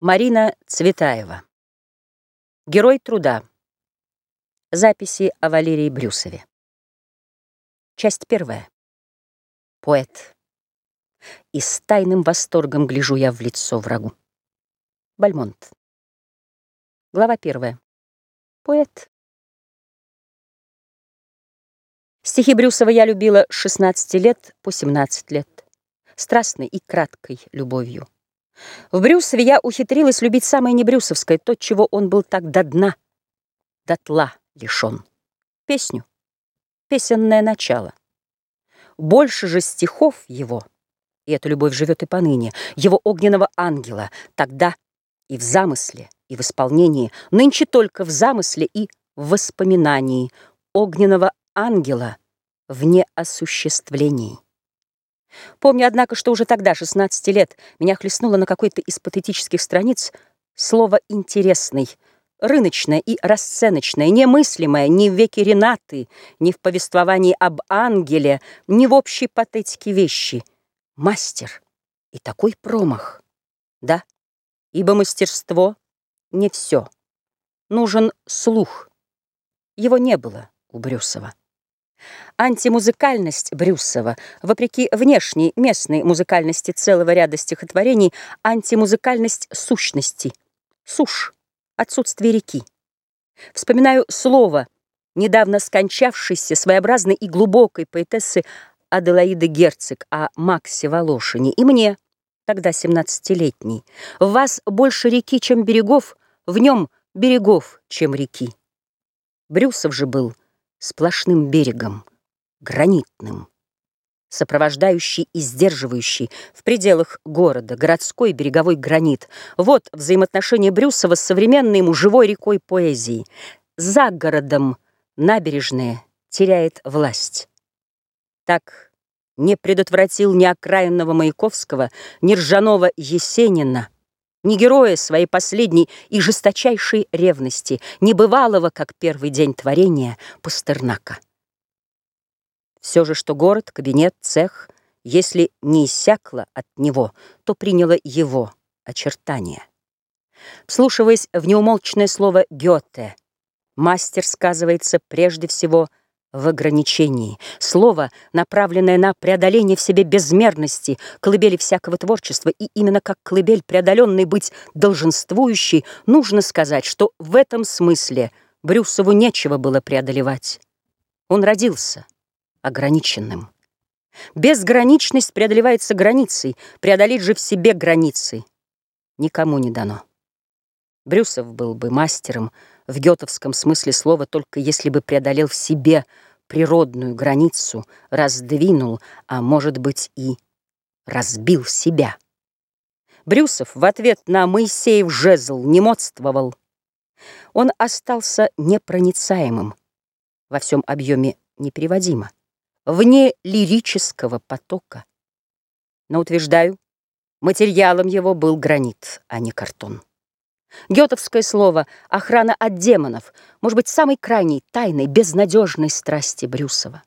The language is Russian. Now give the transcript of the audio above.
Марина Цветаева. Герой труда. Записи о Валерии Брюсове. Часть первая. Поэт. И с тайным восторгом гляжу я в лицо врагу. Бальмонт. Глава первая. Поэт. Стихи Брюсова я любила с 16 лет по 17 лет. Страстной и краткой любовью. В Брюсове я ухитрилась любить самое небрюсовское, то, чего он был так до дна, до тла лишен. Песню. Песенное начало. Больше же стихов его, и эта любовь живет и поныне, его огненного ангела, тогда и в замысле, и в исполнении, нынче только в замысле и в воспоминании огненного ангела в неосуществлении. Помню, однако, что уже тогда, 16 лет, меня хлестнуло на какой-то из патетических страниц слово «интересный», рыночное и расценочное, немыслимое ни в веке Ренаты, ни в повествовании об ангеле, ни в общей патетике вещи. Мастер. И такой промах. Да, ибо мастерство не все. Нужен слух. Его не было у Брюсова. Антимузыкальность Брюсова, вопреки внешней местной музыкальности целого ряда стихотворений, антимузыкальность сущности, сушь, отсутствие реки. Вспоминаю слово недавно скончавшейся своеобразной и глубокой поэтессы Аделаиды Герцог о Максе Волошине и мне, тогда 17-летней. В вас больше реки, чем берегов, в нем берегов, чем реки. Брюсов же был сплошным берегом, гранитным, сопровождающий и сдерживающий в пределах города городской береговой гранит. Вот взаимоотношение Брюсова с современной ему живой рекой поэзии. За городом набережная теряет власть. Так не предотвратил ни окраинного Маяковского, ни ржаного Есенина, ни героя своей последней и жесточайшей ревности, небывалого, как первый день творения, Пастернака. Все же, что город, кабинет, цех, если не иссякло от него, то приняло его очертания. Вслушиваясь в неумолчное слово «Гёте», мастер сказывается прежде всего в ограничении. Слово, направленное на преодоление в себе безмерности, колыбели всякого творчества, и именно как колыбель, преодоленный быть долженствующий, нужно сказать, что в этом смысле Брюсову нечего было преодолевать. Он родился ограниченным. Безграничность преодолевается границей, преодолеть же в себе границы никому не дано. Брюсов был бы мастером в гетовском смысле слова, только если бы преодолел в себе природную границу, раздвинул, а может быть и разбил себя. Брюсов в ответ на Моисеев жезл не модствовал. Он остался непроницаемым, во всем объеме непереводимо, вне лирического потока. Но, утверждаю, материалом его был гранит, а не картон. Гетовское слово «охрана от демонов» может быть самой крайней, тайной, безнадежной страсти Брюсова.